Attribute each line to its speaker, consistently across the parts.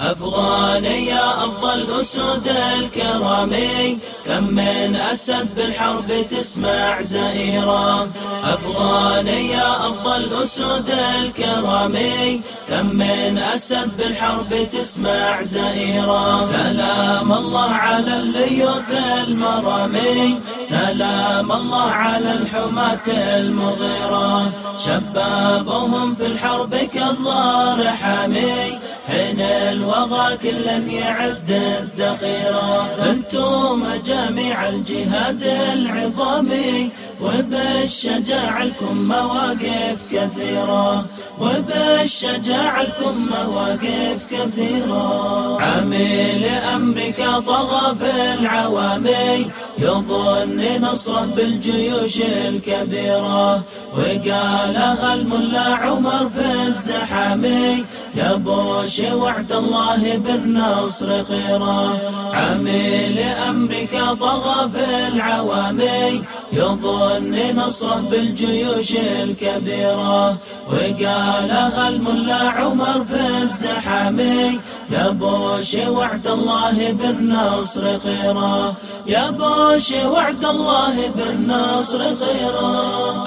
Speaker 1: أفغاني يا أفضل أسود الكرامي كم من أسد بالحرب تسمع زئيرا أفغاني يا أفضل أسود الكرامي كم من أسد بالحرب تسمع زئيرا سلام الله على الليوث المرامي سلام الله على الحماة المغيرة. شبابهم في الحرب كالله حامي حين الوغى كلا يعد الذخيرة أنتم جميع الجهاد العظامي وبالشجاع لكم مواقف كثيرة. وبالشجاع لكم مواقف كثيرة. عميل أمريكا طغى في العوامي يظن نصره بالجيوش الكبيرة. وقالها الملا عمر في الزحامي يا بوش وعد الله بالنصر خيرا. عميل أمريكا طغى في العوامي يظن نصره بالجيوش الكبيرة. وقالها الملا عمر في الزحامي يا بوش وعد الله بالنصر خيرا. يا بوش وعد الله بالنصر خيرا.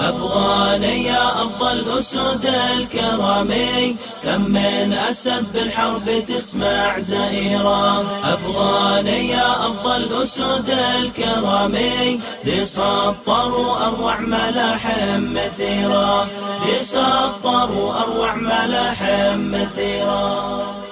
Speaker 1: أفغاني يا أفضل أسود الكرامي كم من أسد بالحرب تسمع زئيرا أفغاني يا أفضل أسود الكرامي دي سطروا أروع ملاحم مثيرا. دي سطروا أروع ملاحم مثيرا.